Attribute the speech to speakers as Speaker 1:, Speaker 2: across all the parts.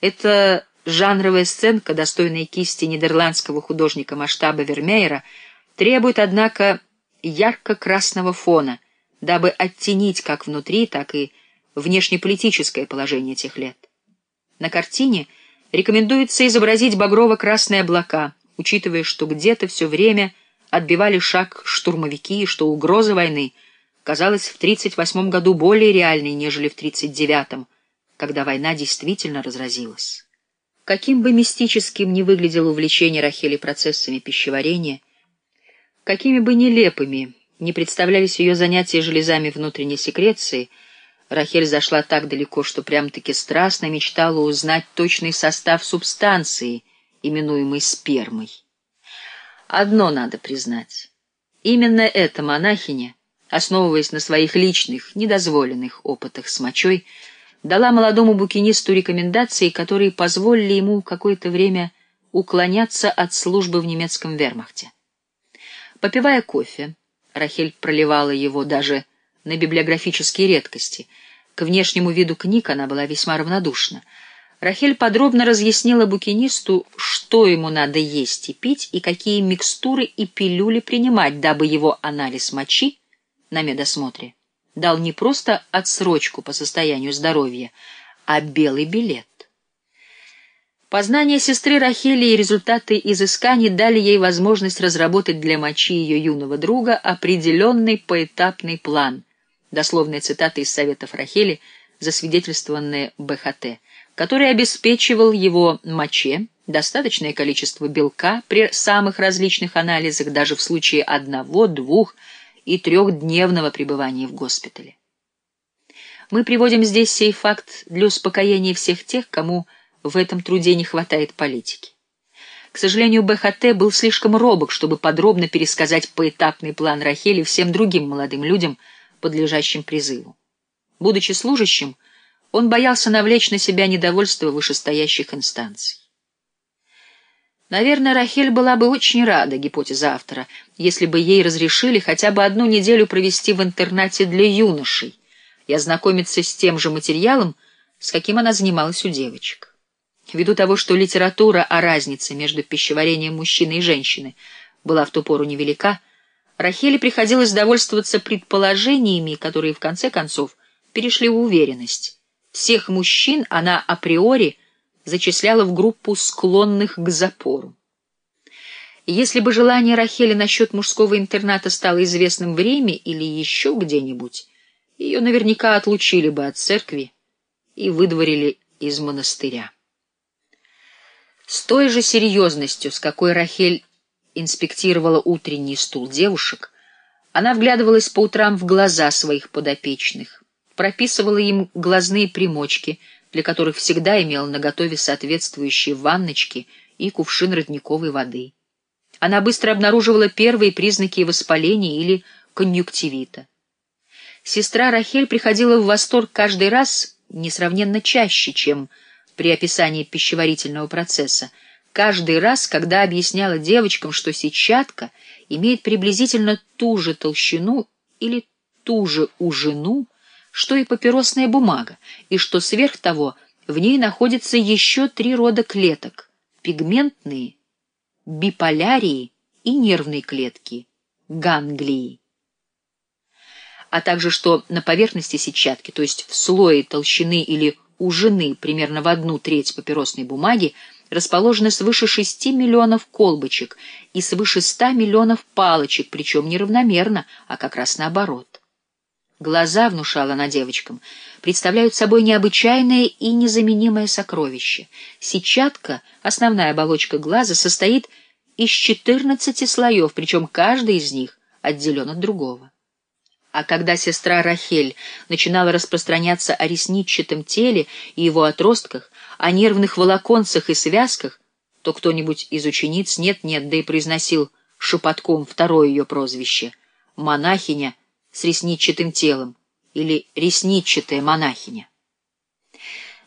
Speaker 1: Эта жанровая сценка, достойная кисти нидерландского художника масштаба Вермеера, требует, однако, ярко-красного фона, дабы оттенить как внутри, так и внешнеполитическое положение тех лет. На картине рекомендуется изобразить багрово-красные облака, учитывая, что где-то все время отбивали шаг штурмовики и что угроза войны казалась в 1938 году более реальной, нежели в 1939, когда война действительно разразилась. Каким бы мистическим ни выглядело увлечение Рахели процессами пищеварения, какими бы нелепыми не представлялись ее занятия железами внутренней секреции, Рахель зашла так далеко, что прям-таки страстно мечтала узнать точный состав субстанции, именуемой спермой. Одно надо признать. Именно эта монахиня, основываясь на своих личных, недозволенных опытах с мочой, дала молодому букинисту рекомендации, которые позволили ему какое-то время уклоняться от службы в немецком вермахте. Попивая кофе, Рахель проливала его даже на библиографические редкости. К внешнему виду книг она была весьма равнодушна — Рахель подробно разъяснила букинисту, что ему надо есть и пить, и какие микстуры и пилюли принимать, дабы его анализ мочи на медосмотре дал не просто отсрочку по состоянию здоровья, а белый билет. Познания сестры Рахели и результаты изысканий дали ей возможность разработать для мочи ее юного друга определенный поэтапный план, дословная цитата из советов Рахели, засвидетельствованная БХТ — который обеспечивал его моче достаточное количество белка при самых различных анализах, даже в случае одного, двух и трехдневного пребывания в госпитале. Мы приводим здесь сей факт для успокоения всех тех, кому в этом труде не хватает политики. К сожалению, БХТ был слишком робок, чтобы подробно пересказать поэтапный план Рахели всем другим молодым людям, подлежащим призыву. Будучи служащим, он боялся навлечь на себя недовольство вышестоящих инстанций. Наверное, Рахель была бы очень рада, гипотеза автора, если бы ей разрешили хотя бы одну неделю провести в интернате для юношей и ознакомиться с тем же материалом, с каким она занималась у девочек. Ввиду того, что литература о разнице между пищеварением мужчины и женщины была в ту пору невелика, Рахеле приходилось довольствоваться предположениями, которые в конце концов перешли в уверенность. Всех мужчин она априори зачисляла в группу склонных к запору. Если бы желание Рахели насчет мужского интерната стало известным в Риме или еще где-нибудь, ее наверняка отлучили бы от церкви и выдворили из монастыря. С той же серьезностью, с какой Рахель инспектировала утренний стул девушек, она вглядывалась по утрам в глаза своих подопечных, прописывала им глазные примочки, для которых всегда имела наготове соответствующие ванночки и кувшин родниковой воды. Она быстро обнаруживала первые признаки воспаления или конъюнктивита. Сестра Рахель приходила в восторг каждый раз несравненно чаще, чем при описании пищеварительного процесса, каждый раз, когда объясняла девочкам, что сетчатка имеет приблизительно ту же толщину или ту же ужину, что и папиросная бумага, и что сверх того в ней находится еще три рода клеток — пигментные, биполярии и нервные клетки, ганглии. А также что на поверхности сетчатки, то есть в слое толщины или ужины примерно в одну треть папиросной бумаги, расположено свыше 6 миллионов колбочек и свыше 100 миллионов палочек, причем неравномерно, а как раз наоборот. Глаза, внушала она девочкам, представляют собой необычайное и незаменимое сокровище. Сетчатка, основная оболочка глаза, состоит из 14 слоев, причем каждый из них отделен от другого. А когда сестра Рахель начинала распространяться о ресничатом теле и его отростках, о нервных волоконцах и связках, то кто-нибудь из учениц нет-нет, да и произносил шепотком второе ее прозвище — монахиня с ресничатым телом или ресничатая монахиня.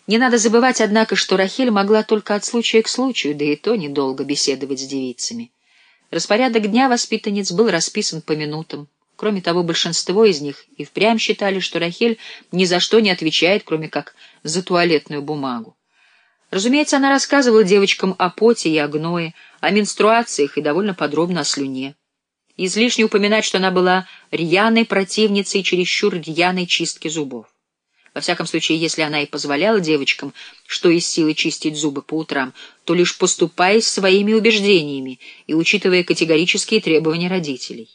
Speaker 1: Не надо забывать, однако, что Рахель могла только от случая к случаю, да и то недолго беседовать с девицами. Распорядок дня воспитанниц был расписан по минутам. Кроме того, большинство из них и впрямь считали, что Рахель ни за что не отвечает, кроме как за туалетную бумагу. Разумеется, она рассказывала девочкам о поте и о гное, о менструациях и довольно подробно о слюне. Излишне упоминать, что она была рьяной противницей чересчур рьяной чистки зубов. Во всяком случае, если она и позволяла девочкам, что из силы чистить зубы по утрам, то лишь поступаясь своими убеждениями и учитывая категорические требования родителей.